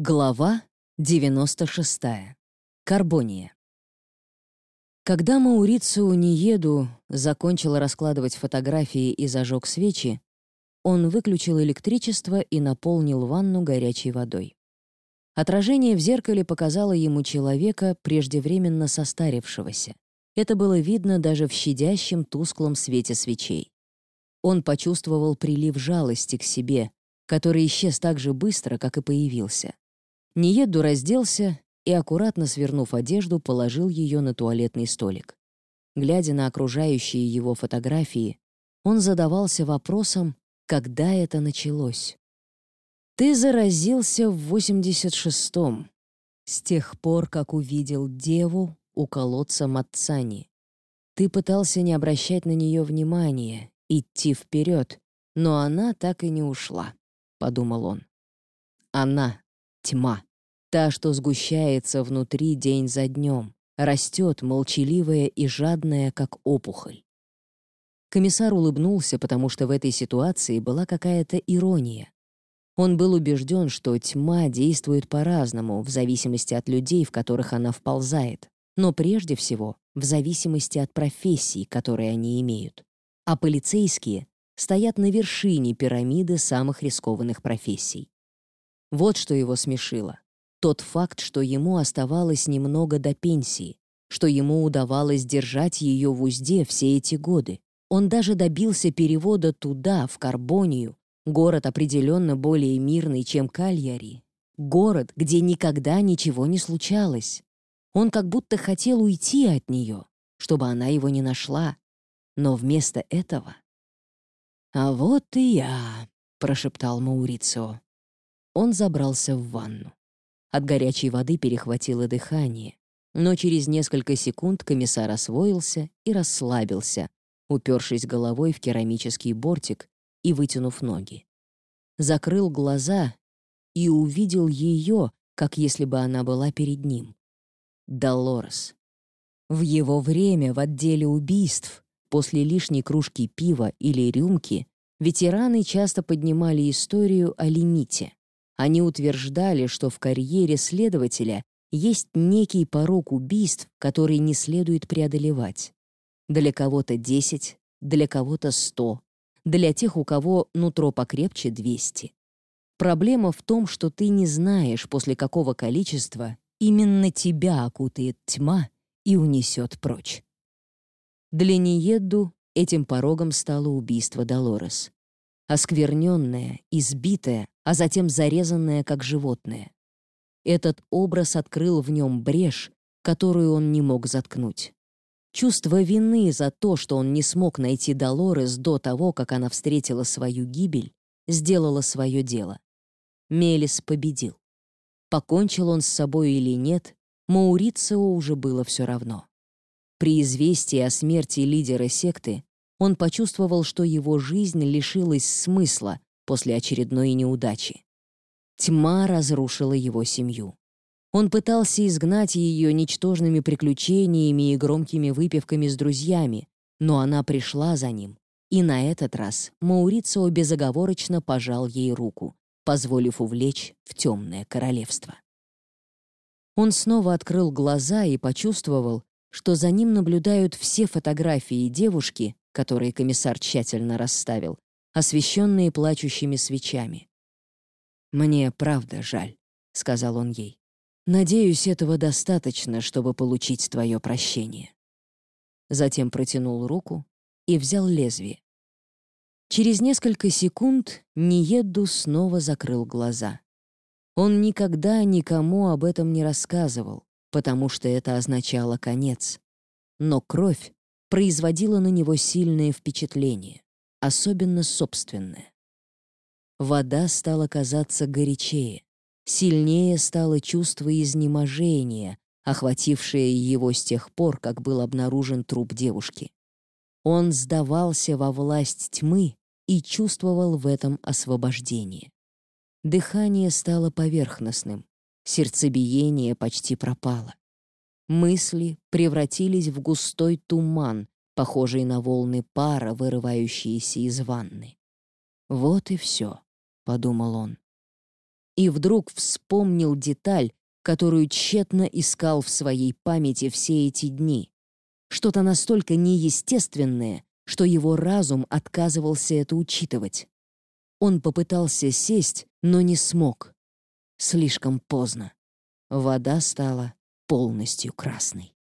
Глава 96. Карбония. Когда Маурицио Ниеду закончил раскладывать фотографии и зажег свечи, он выключил электричество и наполнил ванну горячей водой. Отражение в зеркале показало ему человека, преждевременно состарившегося. Это было видно даже в щадящем тусклом свете свечей. Он почувствовал прилив жалости к себе, который исчез так же быстро, как и появился. Ниеду разделся и, аккуратно свернув одежду, положил ее на туалетный столик. Глядя на окружающие его фотографии, он задавался вопросом, когда это началось. «Ты заразился в 86-м, с тех пор, как увидел деву у колодца Мацани. Ты пытался не обращать на нее внимания, идти вперед, но она так и не ушла», — подумал он. «Она — тьма». Та, что сгущается внутри день за днем, растет, молчаливая и жадная, как опухоль. Комиссар улыбнулся, потому что в этой ситуации была какая-то ирония. Он был убежден, что тьма действует по-разному, в зависимости от людей, в которых она вползает, но прежде всего в зависимости от профессий, которые они имеют. А полицейские стоят на вершине пирамиды самых рискованных профессий. Вот что его смешило. Тот факт, что ему оставалось немного до пенсии, что ему удавалось держать ее в узде все эти годы. Он даже добился перевода туда, в Карбонию, город определенно более мирный, чем Кальяри. Город, где никогда ничего не случалось. Он как будто хотел уйти от нее, чтобы она его не нашла. Но вместо этого... «А вот и я», — прошептал Маурицио. Он забрался в ванну. От горячей воды перехватило дыхание, но через несколько секунд комиссар освоился и расслабился, упершись головой в керамический бортик и вытянув ноги. Закрыл глаза и увидел ее, как если бы она была перед ним. Долорес. В его время в отделе убийств, после лишней кружки пива или рюмки, ветераны часто поднимали историю о лимите. Они утверждали, что в карьере следователя есть некий порог убийств, который не следует преодолевать. Для кого-то 10, для кого-то 100, для тех, у кого нутро покрепче 200. Проблема в том, что ты не знаешь, после какого количества именно тебя окутает тьма и унесет прочь. Для Ниедду этим порогом стало убийство Долорес. Оскверненное, избитое, а затем зарезанное как животное. Этот образ открыл в нем брешь, которую он не мог заткнуть. Чувство вины за то, что он не смог найти Долорес до того, как она встретила свою гибель, сделало свое дело. Мелис победил. Покончил он с собой или нет, Маурицио уже было все равно. При известии о смерти лидера секты он почувствовал, что его жизнь лишилась смысла, после очередной неудачи. Тьма разрушила его семью. Он пытался изгнать ее ничтожными приключениями и громкими выпивками с друзьями, но она пришла за ним, и на этот раз Маурицио безоговорочно пожал ей руку, позволив увлечь в темное королевство. Он снова открыл глаза и почувствовал, что за ним наблюдают все фотографии девушки, которые комиссар тщательно расставил, освещенные плачущими свечами. «Мне правда жаль», — сказал он ей. «Надеюсь, этого достаточно, чтобы получить твое прощение». Затем протянул руку и взял лезвие. Через несколько секунд Ниедду снова закрыл глаза. Он никогда никому об этом не рассказывал, потому что это означало конец. Но кровь производила на него сильное впечатление особенно собственное. Вода стала казаться горячее, сильнее стало чувство изнеможения, охватившее его с тех пор, как был обнаружен труп девушки. Он сдавался во власть тьмы и чувствовал в этом освобождение. Дыхание стало поверхностным, сердцебиение почти пропало. Мысли превратились в густой туман, похожий на волны пара, вырывающиеся из ванны. «Вот и все», — подумал он. и вдруг вспомнил деталь, которую тщетно искал в своей памяти все эти дни. Что-то настолько неестественное, что его разум отказывался это учитывать. Он попытался сесть, но не смог. Слишком поздно. Вода стала полностью красной.